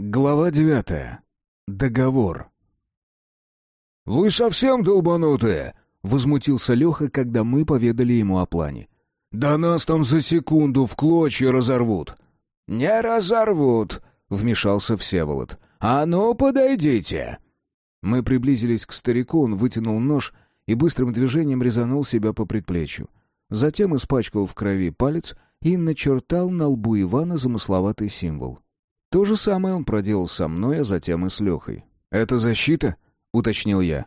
Глава девятая. Договор. «Вы совсем долбанутые!» — возмутился Леха, когда мы поведали ему о плане. «Да нас там за секунду в клочья разорвут!» «Не разорвут!» — вмешался Всеволод. «А ну, подойдите!» Мы приблизились к старику, он вытянул нож и быстрым движением резанул себя по предплечью. Затем испачкал в крови палец и начертал на лбу Ивана замысловатый символ. То же самое он проделал со мной, а затем и с Лехой. «Это защита?» — уточнил я.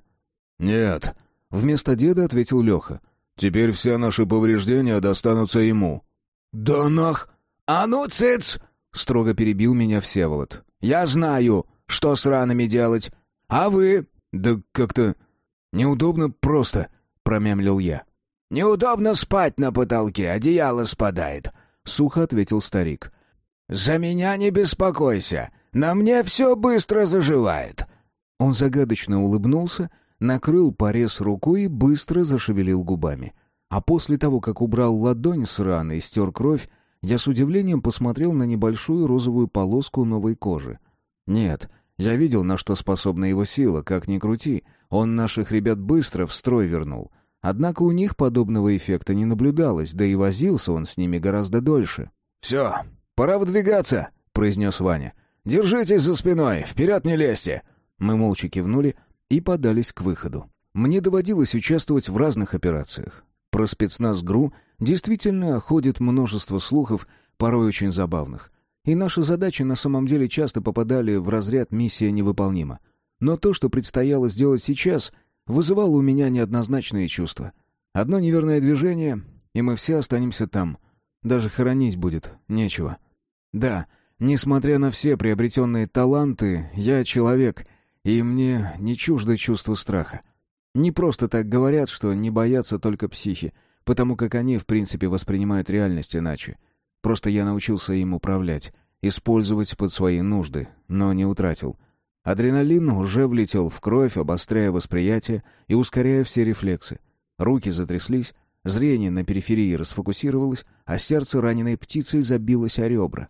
«Нет», — вместо деда ответил Леха. «Теперь все наши повреждения достанутся ему». «Да нах! А ну, цыц!» — строго перебил меня Всеволод. «Я знаю, что с ранами делать. А вы?» «Да как-то неудобно просто», — промямлил я. «Неудобно спать на потолке, одеяло спадает», — сухо ответил старик. «За меня не беспокойся, на мне все быстро заживает». Он загадочно улыбнулся, накрыл порез рукой и быстро зашевелил губами. А после того, как убрал ладонь с раны и стер кровь, я с удивлением посмотрел на небольшую розовую полоску новой кожи. Нет, я видел, на что способна его сила, как ни крути. Он наших ребят быстро в строй вернул. Однако у них подобного эффекта не наблюдалось, да и возился он с ними гораздо дольше. «Все, «Пора выдвигаться», — произнес Ваня. «Держитесь за спиной, вперед не лезьте!» Мы молча кивнули и подались к выходу. Мне доводилось участвовать в разных операциях. Про спецназ ГРУ действительно ходит множество слухов, порой очень забавных. И наши задачи на самом деле часто попадали в разряд «миссия невыполнима». Но то, что предстояло сделать сейчас, вызывало у меня неоднозначные чувства. Одно неверное движение, и мы все останемся там. Даже хоронить будет нечего. Да, несмотря на все приобретенные таланты, я человек, и мне не чуждо чувство страха. Не просто так говорят, что не боятся только психи, потому как они, в принципе, воспринимают реальность иначе. Просто я научился им управлять, использовать под свои нужды, но не утратил. Адреналин уже влетел в кровь, обостряя восприятие и ускоряя все рефлексы. Руки затряслись, зрение на периферии расфокусировалось, а сердце раненой птицей забилось о ребра.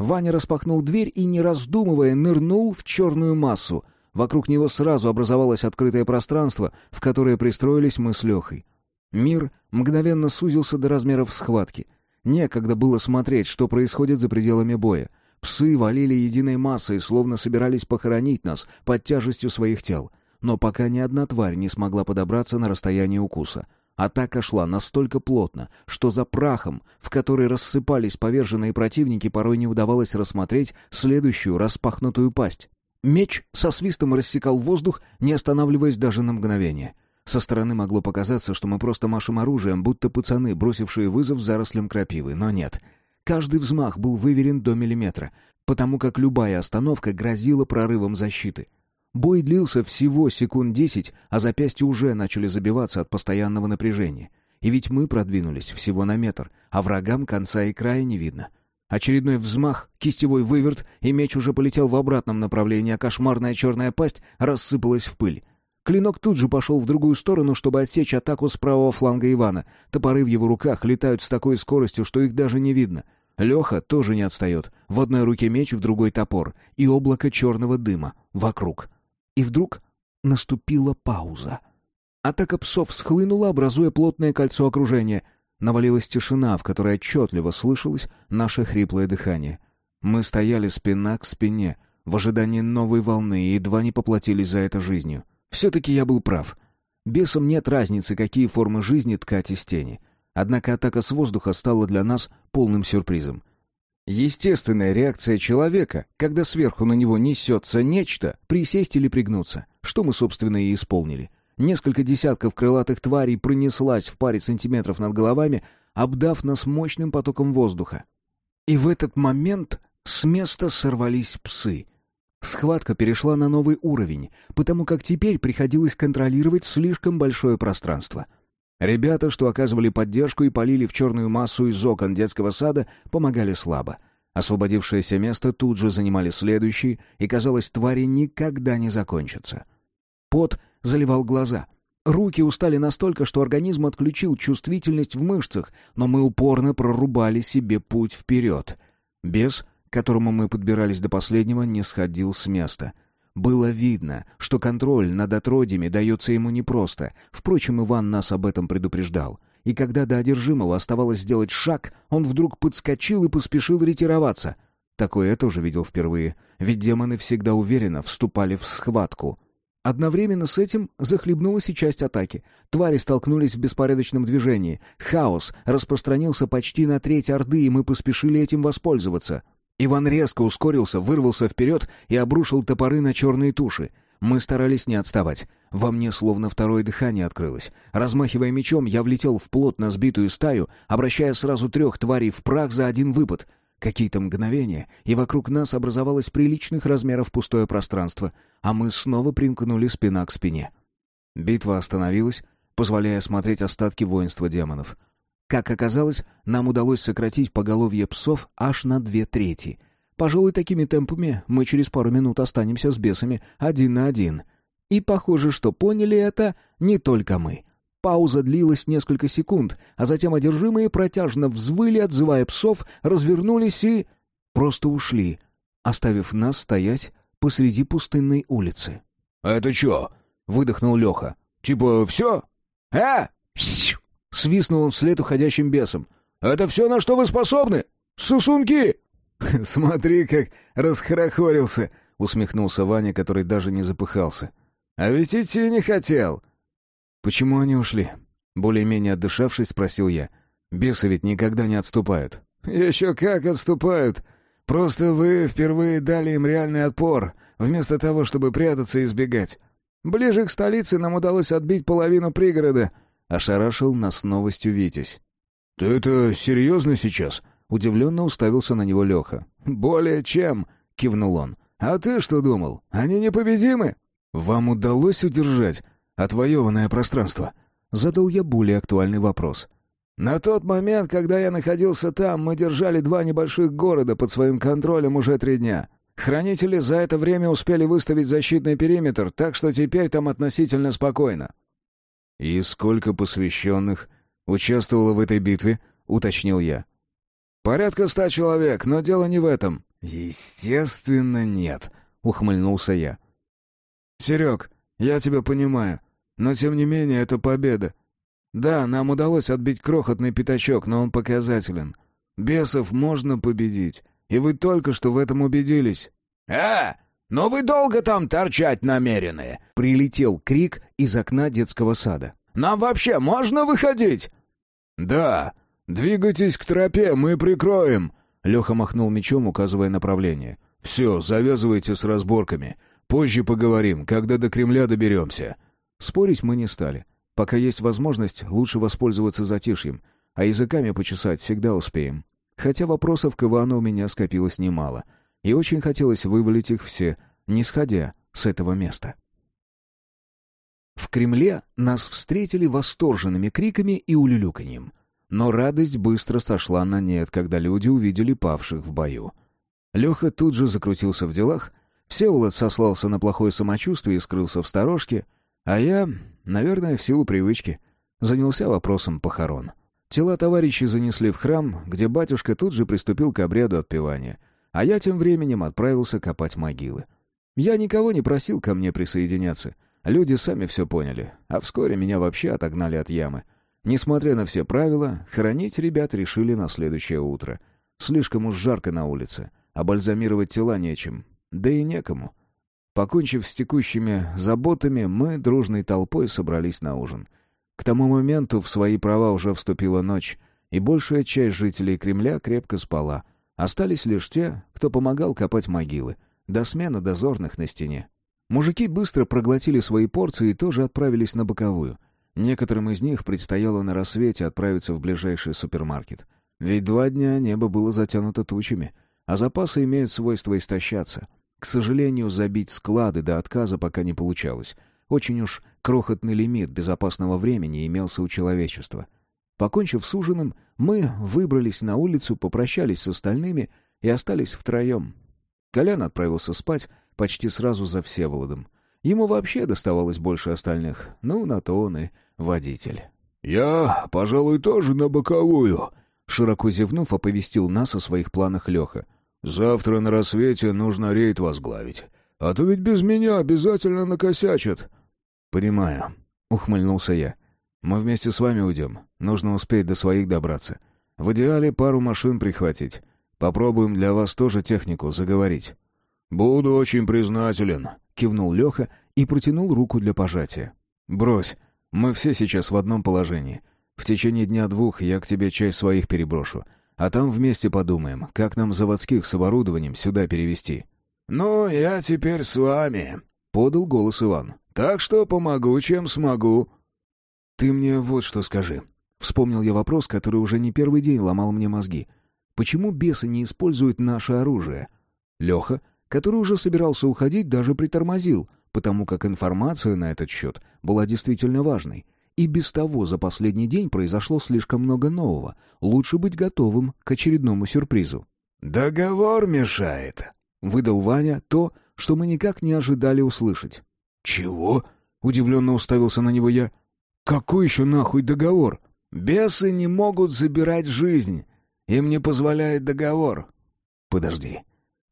Ваня распахнул дверь и, не раздумывая, нырнул в черную массу. Вокруг него сразу образовалось открытое пространство, в которое пристроились мы с Лехой. Мир мгновенно сузился до размеров схватки. Некогда было смотреть, что происходит за пределами боя. Псы валили единой массой, словно собирались похоронить нас под тяжестью своих тел. Но пока ни одна тварь не смогла подобраться на расстояние укуса — Атака шла настолько плотно, что за прахом, в который рассыпались поверженные противники, порой не удавалось рассмотреть следующую распахнутую пасть. Меч со свистом рассекал воздух, не останавливаясь даже на мгновение. Со стороны могло показаться, что мы просто машем оружием, будто пацаны, бросившие вызов зарослям крапивы, но нет. Каждый взмах был выверен до миллиметра, потому как любая остановка грозила прорывом защиты — Бой длился всего секунд десять, а запястья уже начали забиваться от постоянного напряжения. И ведь мы продвинулись всего на метр, а врагам конца и края не видно. Очередной взмах, кистевой выверт, и меч уже полетел в обратном направлении, а кошмарная черная пасть рассыпалась в пыль. Клинок тут же пошел в другую сторону, чтобы отсечь атаку с правого фланга Ивана. Топоры в его руках летают с такой скоростью, что их даже не видно. Леха тоже не отстает. В одной руке меч, в другой топор. И облако черного дыма вокруг. И вдруг наступила пауза. Атака псов схлынула, образуя плотное кольцо окружения. Навалилась тишина, в которой отчетливо слышалось наше хриплое дыхание. Мы стояли спина к спине, в ожидании новой волны, и едва не поплатились за это жизнью. Все-таки я был прав. Бесам нет разницы, какие формы жизни ткать из тени. Однако атака с воздуха стала для нас полным сюрпризом. Естественная реакция человека, когда сверху на него несется нечто, присесть или пригнуться, что мы, собственно, и исполнили. Несколько десятков крылатых тварей пронеслась в паре сантиметров над головами, обдав нас мощным потоком воздуха. И в этот момент с места сорвались псы. Схватка перешла на новый уровень, потому как теперь приходилось контролировать слишком большое пространство — Ребята, что оказывали поддержку и полили в черную массу из окон детского сада, помогали слабо. Освободившееся место тут же занимали следующие, и, казалось, твари никогда не закончатся. Пот заливал глаза. Руки устали настолько, что организм отключил чувствительность в мышцах, но мы упорно прорубали себе путь вперед. Бес к которому мы подбирались до последнего, не сходил с места. Было видно, что контроль над отродьями дается ему непросто. Впрочем, Иван нас об этом предупреждал. И когда до одержимого оставалось сделать шаг, он вдруг подскочил и поспешил ретироваться. Такое я тоже видел впервые, ведь демоны всегда уверенно вступали в схватку — Одновременно с этим захлебнулась и часть атаки. Твари столкнулись в беспорядочном движении. Хаос распространился почти на треть Орды, и мы поспешили этим воспользоваться. Иван резко ускорился, вырвался вперед и обрушил топоры на черные туши. Мы старались не отставать. Во мне словно второе дыхание открылось. Размахивая мечом, я влетел в плотно сбитую стаю, обращая сразу трех тварей в прах за один выпад — Какие-то мгновения, и вокруг нас образовалось приличных размеров пустое пространство, а мы снова примкнули спина к спине. Битва остановилась, позволяя осмотреть остатки воинства демонов. Как оказалось, нам удалось сократить поголовье псов аж на две трети. Пожалуй, такими темпами мы через пару минут останемся с бесами один на один. И похоже, что поняли это не только мы — Пауза длилась несколько секунд, а затем одержимые протяжно взвыли, отзывая псов, развернулись и... просто ушли, оставив нас стоять посреди пустынной улицы. «Это чё?» — выдохнул Леха. «Типа все? А?» Свистнул он вслед уходящим бесом. «Это все, на что вы способны? Сусунки!» «Смотри, как расхорохорился!» — усмехнулся Ваня, который даже не запыхался. «А ведь идти не хотел!» «Почему они ушли?» Более-менее отдышавшись, спросил я. «Бесы ведь никогда не отступают». «Еще как отступают. Просто вы впервые дали им реальный отпор, вместо того, чтобы прятаться и избегать. Ближе к столице нам удалось отбить половину пригорода», — ошарашил нас новостью Витязь. «Ты это серьезно сейчас?» — удивленно уставился на него Леха. «Более чем», — кивнул он. «А ты что думал? Они непобедимы?» «Вам удалось удержать отвоеванное пространство?» Задал я более актуальный вопрос. «На тот момент, когда я находился там, мы держали два небольших города под своим контролем уже три дня. Хранители за это время успели выставить защитный периметр, так что теперь там относительно спокойно». «И сколько посвященных участвовало в этой битве?» — уточнил я. «Порядка ста человек, но дело не в этом». «Естественно, нет», — ухмыльнулся я. «Серег, я тебя понимаю. Но тем не менее это победа. Да, нам удалось отбить крохотный пятачок, но он показателен. Бесов можно победить, и вы только что в этом убедились. «А, но вы долго там торчать намерены?» Прилетел крик из окна детского сада. «Нам вообще можно выходить?» «Да, двигайтесь к тропе, мы прикроем!» Леха махнул мечом, указывая направление. «Все, завязывайте с разборками. Позже поговорим, когда до Кремля доберемся». Спорить мы не стали. Пока есть возможность, лучше воспользоваться затишьем, а языками почесать всегда успеем. Хотя вопросов к Ивану у меня скопилось немало, и очень хотелось вывалить их все, не сходя с этого места. В Кремле нас встретили восторженными криками и улюлюканьем. Но радость быстро сошла на нет, когда люди увидели павших в бою. Леха тут же закрутился в делах, Всеволод сослался на плохое самочувствие и скрылся в сторожке — а я, наверное, в силу привычки, занялся вопросом похорон. Тела товарищей занесли в храм, где батюшка тут же приступил к обряду отпевания, а я тем временем отправился копать могилы. Я никого не просил ко мне присоединяться. Люди сами все поняли, а вскоре меня вообще отогнали от ямы. Несмотря на все правила, хоронить ребят решили на следующее утро. Слишком уж жарко на улице, а бальзамировать тела нечем. Да и некому. Покончив с текущими заботами, мы дружной толпой собрались на ужин. К тому моменту в свои права уже вступила ночь, и большая часть жителей Кремля крепко спала. Остались лишь те, кто помогал копать могилы, до смены дозорных на стене. Мужики быстро проглотили свои порции и тоже отправились на боковую. Некоторым из них предстояло на рассвете отправиться в ближайший супермаркет. Ведь два дня небо было затянуто тучами, а запасы имеют свойство истощаться — к сожалению, забить склады до отказа пока не получалось. Очень уж крохотный лимит безопасного времени имелся у человечества. Покончив с ужином, мы выбрались на улицу, попрощались с остальными и остались втроем. Колян отправился спать почти сразу за Всеволодом. Ему вообще доставалось больше остальных, ну, на то он и водитель. «Я, пожалуй, тоже на боковую», — широко зевнув, оповестил нас о своих планах Леха. Завтра на рассвете нужно рейд возглавить. А то ведь без меня обязательно накосячат». «Понимаю», — ухмыльнулся я. «Мы вместе с вами уйдем. Нужно успеть до своих добраться. В идеале пару машин прихватить. Попробуем для вас тоже технику заговорить». «Буду очень признателен», — кивнул Леха и протянул руку для пожатия. «Брось, мы все сейчас в одном положении. В течение дня-двух я к тебе часть своих переброшу, а там вместе подумаем, как нам заводских с оборудованием сюда перевести». «Ну, я теперь с вами», — подал голос Иван. «Так что помогу, чем смогу». «Ты мне вот что скажи». Вспомнил я вопрос, который уже не первый день ломал мне мозги. «Почему бесы не используют наше оружие?» Леха который уже собирался уходить, даже притормозил, потому как информация на этот счет была действительно важной. И без того за последний день произошло слишком много нового. Лучше быть готовым к очередному сюрпризу. «Договор мешает», — выдал Ваня то, что мы никак не ожидали услышать. «Чего?» — удивленно уставился на него я. «Какой еще нахуй договор?» «Бесы не могут забирать жизнь. Им не позволяет договор». «Подожди.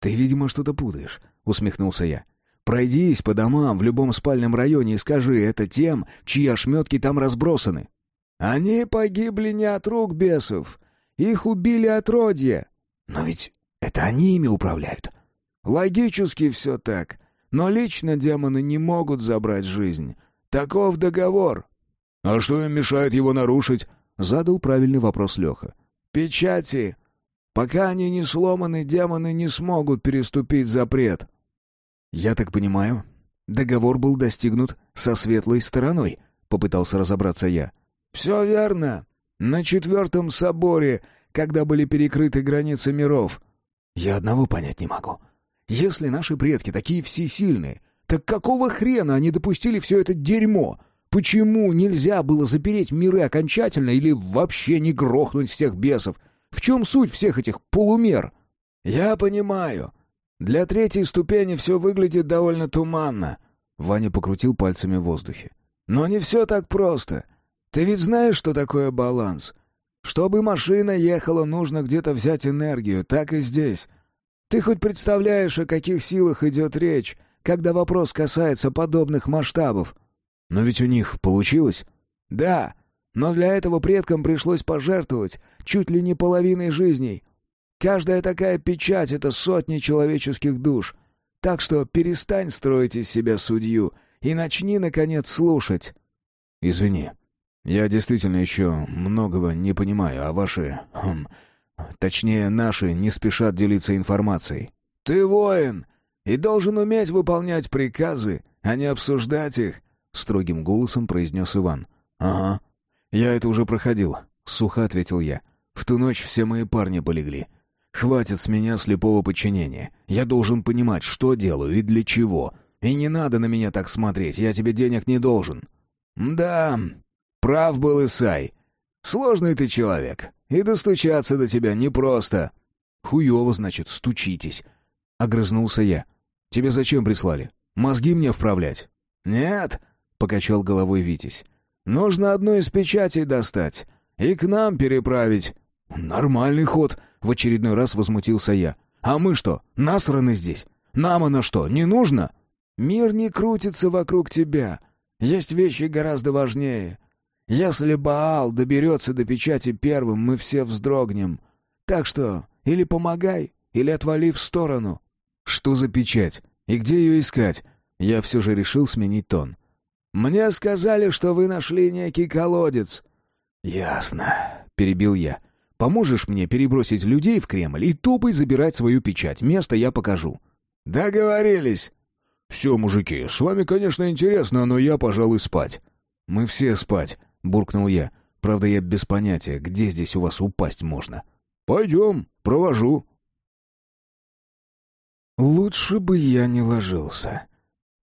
«Ты, видимо, что-то путаешь», — усмехнулся я. «Пройдись по домам в любом спальном районе и скажи это тем, чьи ошметки там разбросаны». «Они погибли не от рук бесов. Их убили отродье». «Но ведь это они ими управляют». «Логически все так. Но лично демоны не могут забрать жизнь. Таков договор». «А что им мешает его нарушить?» — задал правильный вопрос Леха. «Печати. Пока они не сломаны, демоны не смогут переступить запрет. Я так понимаю, договор был достигнут со светлой стороной, попытался разобраться я. Все верно. На четвертом соборе, когда были перекрыты границы миров. Я одного понять не могу. Если наши предки такие всесильные, так какого хрена они допустили все это дерьмо? Почему нельзя было запереть миры окончательно или вообще не грохнуть всех бесов? В чем суть всех этих полумер? Я понимаю. Для третьей ступени все выглядит довольно туманно. Ваня покрутил пальцами в воздухе. Но не все так просто. Ты ведь знаешь, что такое баланс? Чтобы машина ехала, нужно где-то взять энергию, так и здесь. Ты хоть представляешь, о каких силах идет речь, когда вопрос касается подобных масштабов? Но ведь у них получилось. Да, но для этого предкам пришлось пожертвовать чуть ли не половиной жизней. Каждая такая печать — это сотни человеческих душ. Так что перестань строить из себя судью и начни, наконец, слушать. Извини, я действительно еще многого не понимаю, а ваши... Хм, точнее, наши не спешат делиться информацией. Ты воин и должен уметь выполнять приказы, а не обсуждать их, — строгим голосом произнес Иван. — Ага, «Я это уже проходил», — сухо ответил я. «В ту ночь все мои парни полегли. Хватит с меня слепого подчинения. Я должен понимать, что делаю и для чего. И не надо на меня так смотреть, я тебе денег не должен». «Да, прав был Исай. Сложный ты человек, и достучаться до тебя непросто». «Хуёво, значит, стучитесь», — огрызнулся я. «Тебе зачем прислали? Мозги мне вправлять?» «Нет», — покачал головой Витязь. Нужно одну из печатей достать и к нам переправить». «Нормальный ход», — в очередной раз возмутился я. «А мы что, насраны здесь? Нам оно что, не нужно?» «Мир не крутится вокруг тебя. Есть вещи гораздо важнее. Если Баал доберется до печати первым, мы все вздрогнем. Так что или помогай, или отвали в сторону». «Что за печать? И где ее искать?» Я все же решил сменить тон. Мне сказали, что вы нашли некий колодец». «Ясно», — перебил я. «Поможешь мне перебросить людей в Кремль и топай забирать свою печать. Место я покажу». «Договорились». «Все, мужики, с вами, конечно, интересно, но я, пожалуй, спать». «Мы все спать», — буркнул я. «Правда, я без понятия, где здесь у вас упасть можно». «Пойдем, провожу». Лучше бы я не ложился.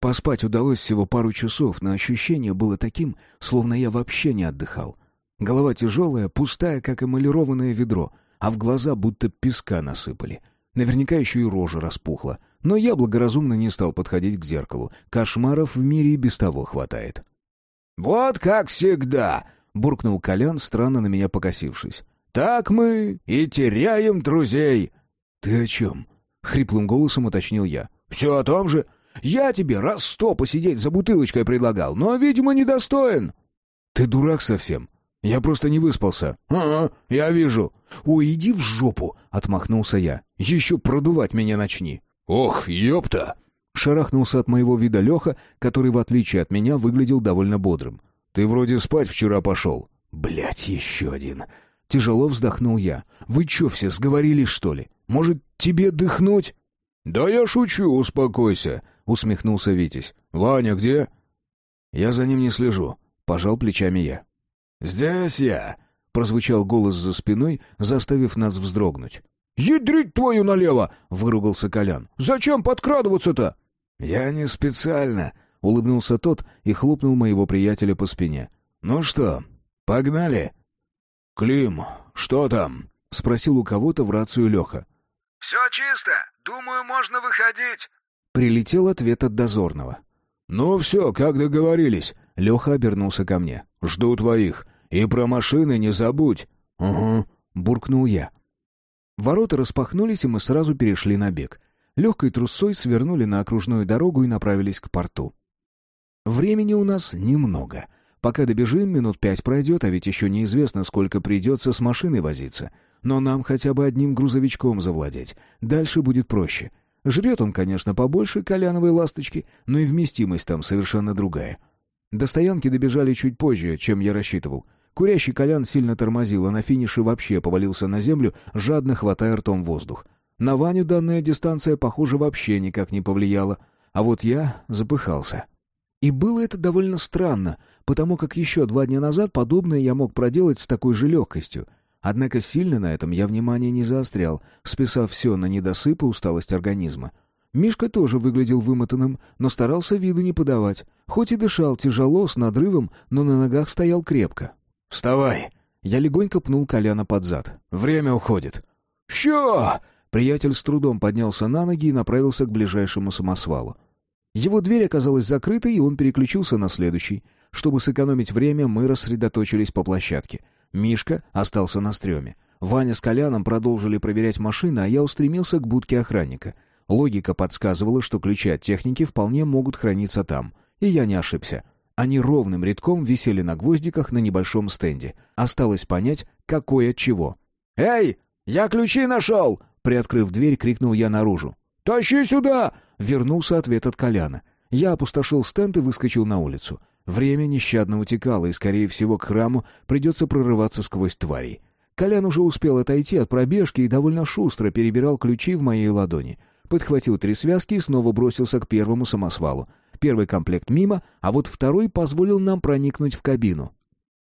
Поспать удалось всего пару часов, но ощущение было таким, словно я вообще не отдыхал. Голова тяжелая, пустая, как эмалированное ведро, а в глаза будто песка насыпали. Наверняка еще и рожа распухла. Но я благоразумно не стал подходить к зеркалу. Кошмаров в мире и без того хватает. «Вот как всегда!» — буркнул Колян, странно на меня покосившись. «Так мы и теряем друзей!» «Ты о чем?» Хриплым голосом уточнил я. «Все о том же. Я тебе раз сто посидеть за бутылочкой предлагал, но, видимо, недостоин». «Ты дурак совсем. Я просто не выспался». «Ага, я вижу». «Ой, иди в жопу!» — отмахнулся я. «Еще продувать меня начни». «Ох, ёпта!» Шарахнулся от моего вида Леха, который, в отличие от меня, выглядел довольно бодрым. «Ты вроде спать вчера пошел». Блять, еще один. Тяжело вздохнул я. «Вы че все, сговорились, что ли? Может, тебе дыхнуть?» «Да я шучу, успокойся», — усмехнулся Витязь. «Ваня где?» «Я за ним не слежу», — пожал плечами я. «Здесь я», — прозвучал голос за спиной, заставив нас вздрогнуть. «Ядрить твою налево!» — выругался Колян. «Зачем подкрадываться-то?» «Я не специально», — улыбнулся тот и хлопнул моего приятеля по спине. «Ну что, погнали?» «Клим, что там?» — спросил у кого-то в рацию Леха. «Все чисто. Думаю, можно выходить». Прилетел ответ от дозорного. «Ну все, как договорились». Леха обернулся ко мне. «Жду твоих. И про машины не забудь». «Угу», — буркнул я. Ворота распахнулись, и мы сразу перешли на бег. Легкой трусой свернули на окружную дорогу и направились к порту. Времени у нас немного. Пока добежим, минут пять пройдет, а ведь еще неизвестно, сколько придется с машиной возиться. Но нам хотя бы одним грузовичком завладеть. Дальше будет проще. Жрет он, конечно, побольше коляновой ласточки, но и вместимость там совершенно другая. До стоянки добежали чуть позже, чем я рассчитывал. Курящий Колян сильно тормозил, а на финише вообще повалился на землю, жадно хватая ртом воздух. На Ваню данная дистанция, похоже, вообще никак не повлияла. А вот я запыхался. И было это довольно странно, потому как еще два дня назад подобное я мог проделать с такой же легкостью. Однако сильно на этом я внимание не заострял, списав все на недосып и усталость организма. Мишка тоже выглядел вымотанным, но старался виду не подавать. Хоть и дышал тяжело, с надрывом, но на ногах стоял крепко. «Вставай!» Я легонько пнул Коляна под зад. «Время уходит». «Ща!» Приятель с трудом поднялся на ноги и направился к ближайшему самосвалу. Его дверь оказалась закрытой, и он переключился на следующий. Чтобы сэкономить время, мы рассредоточились по площадке. Мишка остался на стреме. Ваня с Коляном продолжили проверять машины, а я устремился к будке охранника. Логика подсказывала, что ключи от техники вполне могут храниться там. И я не ошибся. Они ровным рядком висели на гвоздиках на небольшом стенде. Осталось понять, какой от чего. «Эй, я ключи нашел!» Приоткрыв дверь, крикнул я наружу. «Тащи сюда!» Вернулся ответ от Коляна. Я опустошил стенд и выскочил на улицу. Время нещадно утекало, и, скорее всего, к храму придется прорываться сквозь тварей. Колян уже успел отойти от пробежки и довольно шустро перебирал ключи в моей ладони. Подхватил три связки и снова бросился к первому самосвалу. Первый комплект мимо, а вот второй позволил нам проникнуть в кабину.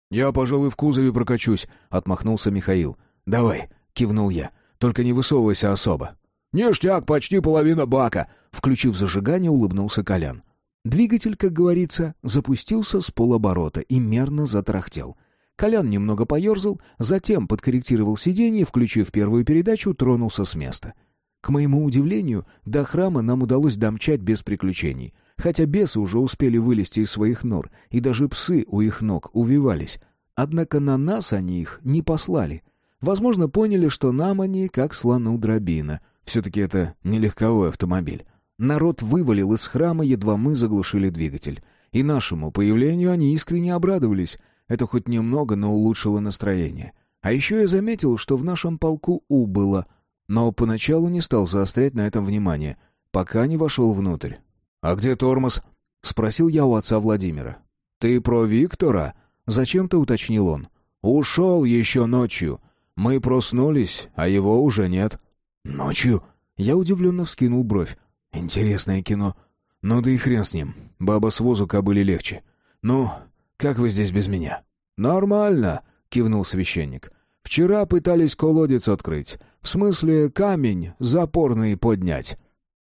«Я, пожалуй, в кузове прокачусь», — отмахнулся Михаил. «Давай», — кивнул я. «Только не высовывайся особо». «Ништяк, почти половина бака», — включив зажигание, улыбнулся Колян. Двигатель, как говорится, запустился с полоборота и мерно затрахтел. Колян немного поерзал, затем подкорректировал сиденье, включив первую передачу, тронулся с места. К моему удивлению, до храма нам удалось домчать без приключений — хотя бесы уже успели вылезти из своих нор, и даже псы у их ног увивались. Однако на нас они их не послали. Возможно, поняли, что нам они как слону дробина. Все-таки это не легковой автомобиль. Народ вывалил из храма, едва мы заглушили двигатель. И нашему появлению они искренне обрадовались. Это хоть немного, но улучшило настроение. А еще я заметил, что в нашем полку убыло, но поначалу не стал заострять на этом внимание, пока не вошел внутрь. «А где тормоз?» — спросил я у отца Владимира. «Ты про Виктора?» — зачем-то уточнил он. «Ушел еще ночью. Мы проснулись, а его уже нет». «Ночью?» Я удивленно вскинул бровь. «Интересное кино. Ну да и хрен с ним. Баба с возу кобыли легче. Ну, как вы здесь без меня?» «Нормально», — кивнул священник. «Вчера пытались колодец открыть. В смысле, камень запорный поднять».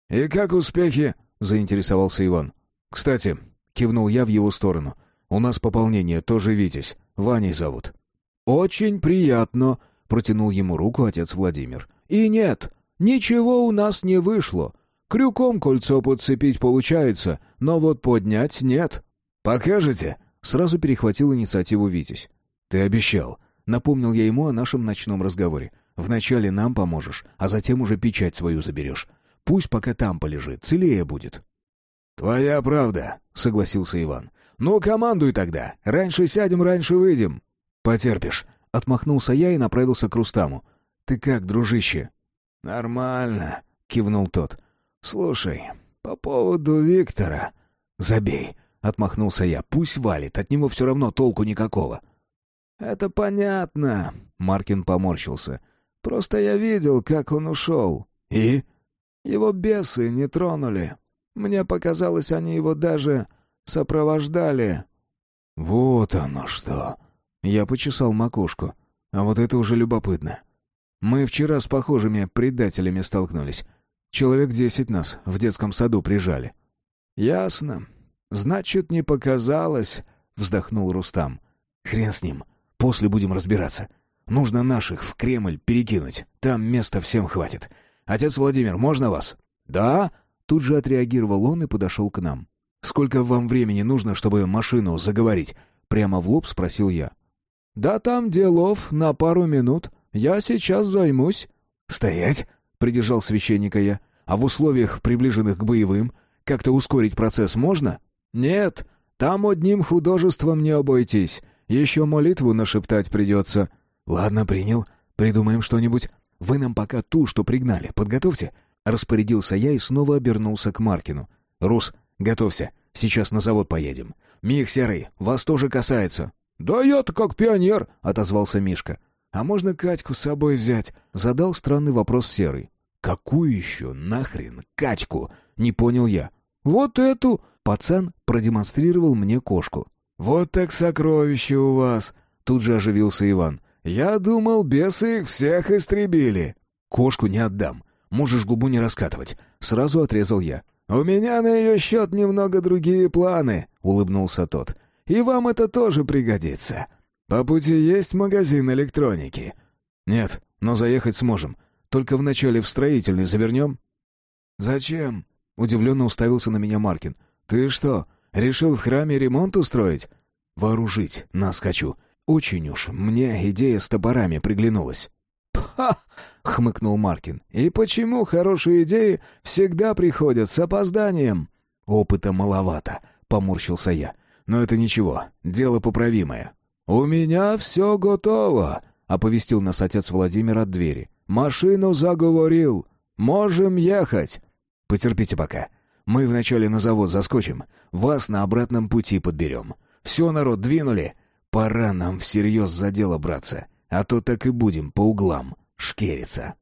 «И как успехи?» — заинтересовался Иван. «Кстати», — кивнул я в его сторону, — «у нас пополнение, тоже Витязь. Ваней зовут». «Очень приятно», — протянул ему руку отец Владимир. «И нет, ничего у нас не вышло. Крюком кольцо подцепить получается, но вот поднять нет». «Покажете?» — сразу перехватил инициативу Витязь. «Ты обещал». Напомнил я ему о нашем ночном разговоре. «Вначале нам поможешь, а затем уже печать свою заберешь. Пусть пока там полежит, целее будет». «Твоя правда», — согласился Иван. «Ну, командуй тогда. Раньше сядем, раньше выйдем». «Потерпишь», — отмахнулся я и направился к Рустаму. «Ты как, дружище?» «Нормально», — кивнул тот. «Слушай, по поводу Виктора...» «Забей», — отмахнулся я. «Пусть валит, от него все равно толку никакого». «Это понятно», — Маркин поморщился. «Просто я видел, как он ушел». «И?» «Его бесы не тронули. Мне показалось, они его даже сопровождали». «Вот оно что!» Я почесал макушку. А вот это уже любопытно. Мы вчера с похожими предателями столкнулись. Человек десять нас в детском саду прижали. «Ясно. Значит, не показалось», — вздохнул Рустам. «Хрен с ним. После будем разбираться. Нужно наших в Кремль перекинуть. Там места всем хватит. Отец Владимир, можно вас?» «Да?» Тут же отреагировал он и подошел к нам. «Сколько вам времени нужно, чтобы машину заговорить?» Прямо в лоб спросил я. «Да там делов на пару минут. Я сейчас займусь». «Стоять!» — придержал священника я. «А в условиях, приближенных к боевым, как-то ускорить процесс можно?» «Нет, там одним художеством не обойтись. Еще молитву нашептать придется». «Ладно, принял. Придумаем что-нибудь. Вы нам пока ту, что пригнали, подготовьте». Распорядился я и снова обернулся к Маркину. «Рус, готовься. Сейчас на завод поедем. Мих Серый, вас тоже касается». «Да я-то как пионер», — отозвался Мишка. «А можно Катьку с собой взять?» — задал странный вопрос Серый. «Какую еще нахрен Катьку?» — не понял я. «Вот эту!» — пацан продемонстрировал мне кошку. «Вот так сокровище у вас!» — тут же оживился Иван. «Я думал, бесы их всех истребили». «Кошку не отдам. Можешь губу не раскатывать». Сразу отрезал я. «У меня на ее счет немного другие планы», — улыбнулся тот. «И вам это тоже пригодится. По пути есть магазин электроники?» «Нет, но заехать сможем. Только вначале в строительный завернем». «Зачем?» — удивленно уставился на меня Маркин. «Ты что, решил в храме ремонт устроить?» «Вооружить нас хочу. Очень уж мне идея с топорами приглянулась». «Ха!» — хмыкнул Маркин. «И почему хорошие идеи всегда приходят с опозданием?» «Опыта маловато», — поморщился я. «Но это ничего, дело поправимое». «У меня все готово», — оповестил нас отец Владимир от двери. «Машину заговорил. Можем ехать». «Потерпите пока. Мы вначале на завод заскочим, вас на обратном пути подберем. Все, народ, двинули. Пора нам всерьез за дело браться, а то так и будем по углам шкериться».